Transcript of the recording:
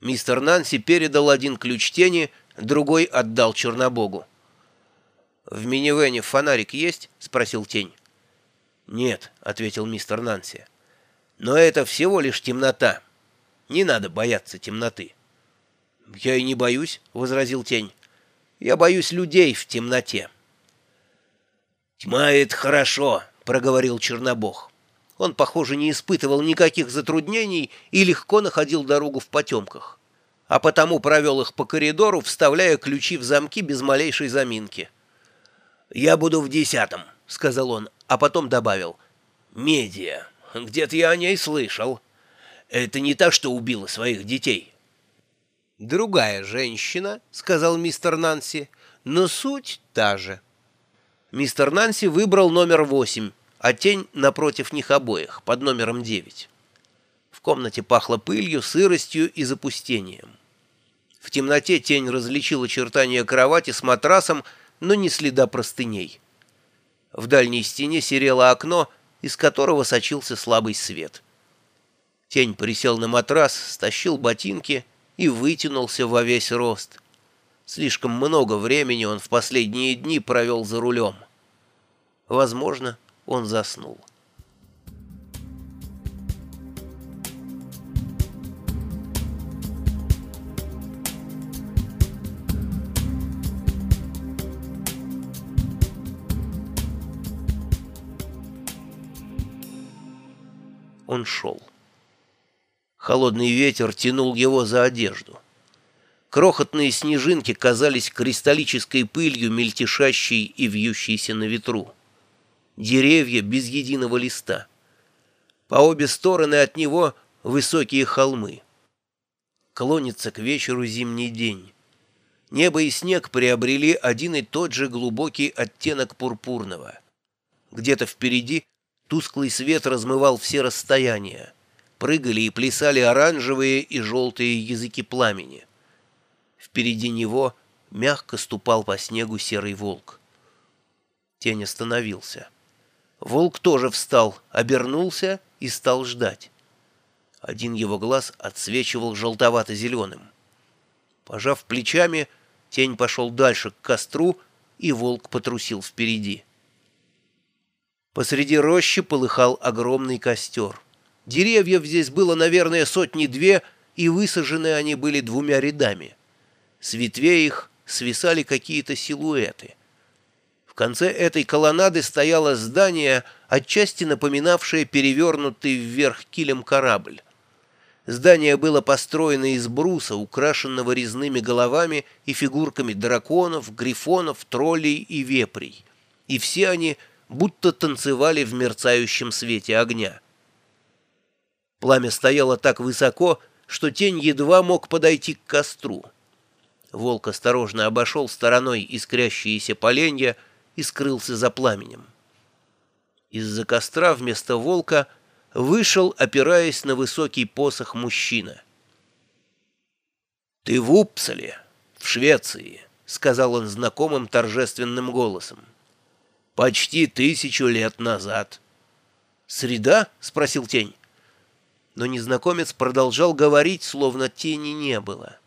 Мистер Нанси передал один ключ тени, другой отдал Чернобогу. «В минивэне фонарик есть?» — спросил тень. «Нет», — ответил мистер Нанси. «Но это всего лишь темнота. Не надо бояться темноты». «Я и не боюсь», — возразил тень. «Я боюсь людей в темноте». «Тьма — это хорошо», — проговорил Чернобог. Он, похоже, не испытывал никаких затруднений и легко находил дорогу в потемках, а потому провел их по коридору, вставляя ключи в замки без малейшей заминки. «Я буду в десятом», — сказал он, а потом добавил. «Медиа. Где-то я о ней слышал. Это не та, что убила своих детей». «Другая женщина», — сказал мистер Нанси, — «но суть та же». Мистер Нанси выбрал номер восемь а тень напротив них обоих, под номером 9. В комнате пахло пылью, сыростью и запустением. В темноте тень различила очертания кровати с матрасом, но не следа простыней. В дальней стене серело окно, из которого сочился слабый свет. Тень присел на матрас, стащил ботинки и вытянулся во весь рост. Слишком много времени он в последние дни провел за рулем. Возможно, он заснул. Он шел. Холодный ветер тянул его за одежду. Крохотные снежинки казались кристаллической пылью, мельтешащей и вьющейся на ветру деревья без единого листа. По обе стороны от него высокие холмы. Клонится к вечеру зимний день. Небо и снег приобрели один и тот же глубокий оттенок пурпурного. Где-то впереди тусклый свет размывал все расстояния. Прыгали и плясали оранжевые и желтые языки пламени. Впереди него мягко ступал по снегу серый волк. Тень остановился. Волк тоже встал, обернулся и стал ждать. Один его глаз отсвечивал желтовато-зеленым. Пожав плечами, тень пошел дальше к костру, и волк потрусил впереди. Посреди рощи полыхал огромный костер. Деревьев здесь было, наверное, сотни-две, и высажены они были двумя рядами. С ветвей их свисали какие-то силуэты конце этой колоннады стояло здание, отчасти напоминавшее перевернутый вверх килем корабль. Здание было построено из бруса, украшенного резными головами и фигурками драконов, грифонов, троллей и вепрей. И все они будто танцевали в мерцающем свете огня. Пламя стояло так высоко, что тень едва мог подойти к костру. Волк осторожно обошел стороной искрящиеся поленья, и скрылся за пламенем. Из-за костра вместо волка вышел, опираясь на высокий посох, мужчина. «Ты в Упсале, в Швеции», — сказал он знакомым торжественным голосом. «Почти тысячу лет назад». «Среда?» — спросил тень. Но незнакомец продолжал говорить, словно тени не было.